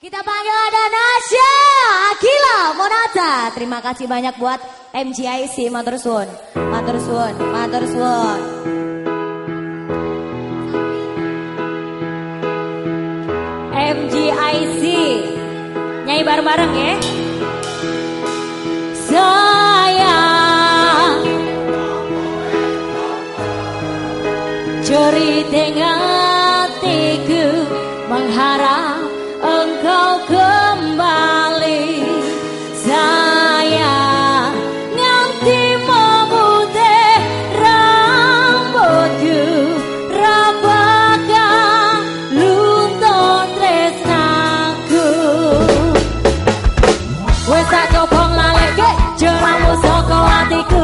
Kita panggil ada Nasya Akila Monata. Terima kasih banyak buat MGIC Matur Suwun. Matur MGIC nyanyi bareng-bareng ya. Sayang Curi tengah hatiku mengharap engkau kembali, saya nganti memutih rambutku rapaga luntur tresnaku. Wes tak kopong lalek jeramu saka atiku